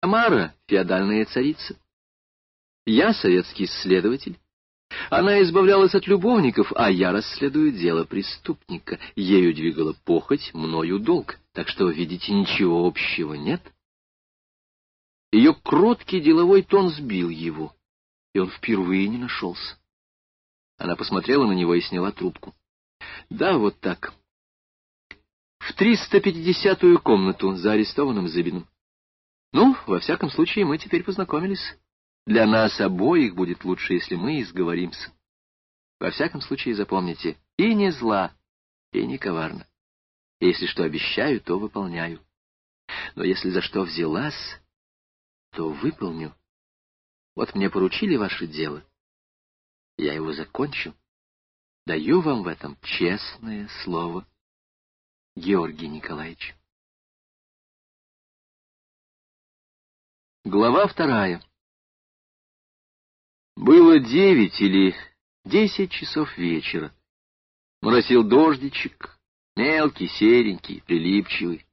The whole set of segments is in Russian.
Тамара — феодальная царица. Я советский следователь. Она избавлялась от любовников, а я расследую дело преступника. Ею двигала похоть, мною долг. Так что, видите, ничего общего нет. Ее кроткий деловой тон сбил его, и он впервые не нашелся. Она посмотрела на него и сняла трубку. — Да, вот так. В 350-ю комнату за арестованным Зыбиным. Ну, во всяком случае, мы теперь познакомились. Для нас обоих будет лучше, если мы изговоримся. Во всяком случае, запомните, и не зла, и не коварно. Если что обещаю, то выполняю. Но если за что взялась, то выполню. Вот мне поручили ваше дело. Я его закончу. Даю вам в этом честное слово, Георгий Николаевич. Глава вторая. Было девять или десять часов вечера. Моросил дождичек, мелкий, серенький, прилипчивый.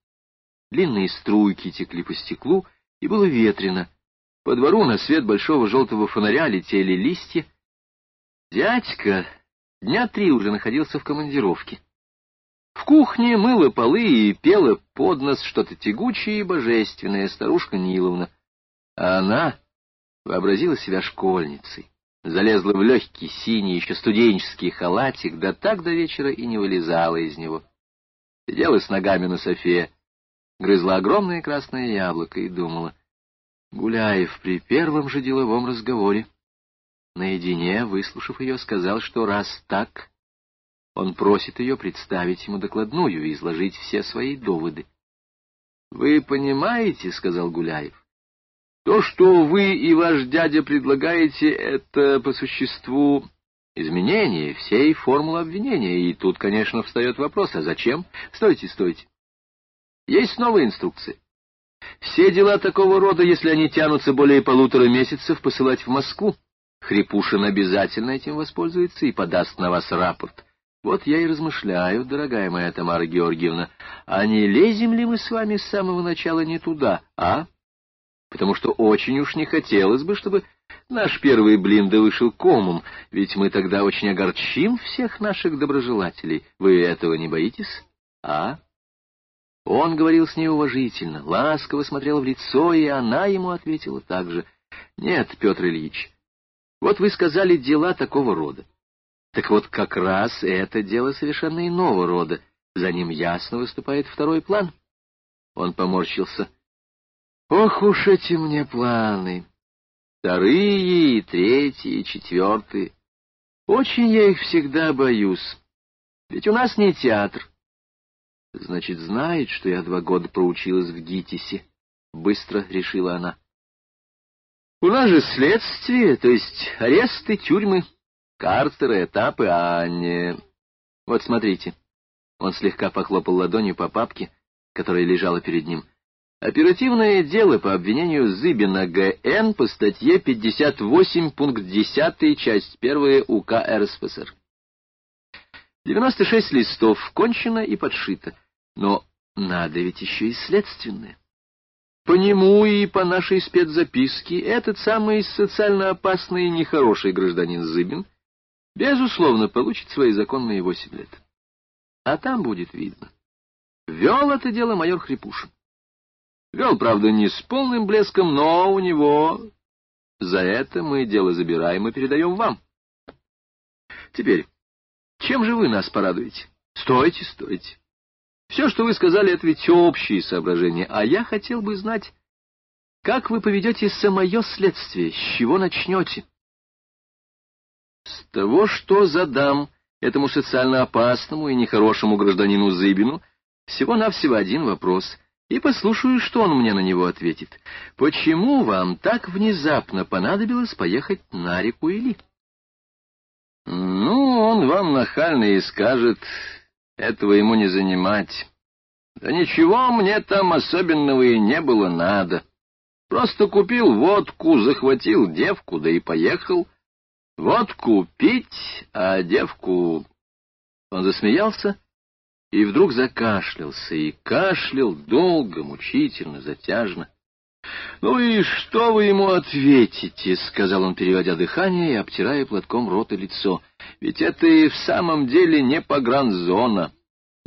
Длинные струйки текли по стеклу, и было ветрено. По двору на свет большого желтого фонаря летели листья. Дядька дня три уже находился в командировке. В кухне мыла полы и пела под нос что-то тягучее и божественное старушка Ниловна. Она вообразила себя школьницей, залезла в легкий синий еще студенческий халатик, да так до вечера и не вылезала из него. Сидела с ногами на софе, грызла огромное красное яблоко и думала. Гуляев при первом же деловом разговоре, наедине, выслушав ее, сказал, что раз так, он просит ее представить ему докладную и изложить все свои доводы. — Вы понимаете, — сказал Гуляев, — то, что вы и ваш дядя предлагаете, это по существу изменение всей формулы обвинения, и тут, конечно, встает вопрос, а зачем? Стойте, стойте. Есть новая инструкция. Все дела такого рода, если они тянутся более полутора месяцев, посылать в Москву. Хрипушин обязательно этим воспользуется и подаст на вас рапорт. Вот я и размышляю, дорогая моя Тамара Георгиевна, а не лезем ли мы с вами с самого начала не туда, а? Потому что очень уж не хотелось бы, чтобы наш первый блин да вышел комом, ведь мы тогда очень огорчим всех наших доброжелателей. Вы этого не боитесь, а? Он говорил с ней уважительно, ласково смотрел в лицо, и она ему ответила так же. — Нет, Петр Ильич, вот вы сказали дела такого рода. Так вот как раз это дело совершенно иного рода. За ним ясно выступает второй план. Он поморщился. — Ох уж эти мне планы! Вторые, третьи, четвертые. Очень я их всегда боюсь. Ведь у нас не театр. Значит, знает, что я два года проучилась в ГИТИСе. Быстро решила она. У нас же следствие, то есть аресты, тюрьмы, карцеры, этапы, а не... Вот смотрите. Он слегка похлопал ладонью по папке, которая лежала перед ним. Оперативное дело по обвинению Зыбина Г.Н. по статье 58, пункт 10, часть 1 УК РСФСР. 96 листов, кончено и подшито. Но надо ведь еще и следственное. По нему и по нашей спецзаписке этот самый социально опасный и нехороший гражданин Зыбин безусловно получит свои законные восемь лет. А там будет видно. Вел это дело майор Хрипушин. Вел, правда, не с полным блеском, но у него... За это мы дело забираем и передаем вам. Теперь, чем же вы нас порадуете? Стойте, стойте. Все, что вы сказали, это ведь общие соображения, а я хотел бы знать, как вы поведете самое следствие, с чего начнете? С того, что задам этому социально опасному и нехорошему гражданину Зыбину всего-навсего один вопрос, и послушаю, что он мне на него ответит. Почему вам так внезапно понадобилось поехать на реку Или? Ну, он вам нахально и скажет, этого ему не занимать. Да ничего мне там особенного и не было надо. Просто купил водку, захватил девку, да и поехал. Водку пить, а девку... Он засмеялся и вдруг закашлялся, и кашлял долго, мучительно, затяжно. «Ну и что вы ему ответите?» — сказал он, переводя дыхание и обтирая платком рот и лицо. «Ведь это и в самом деле не погранзона.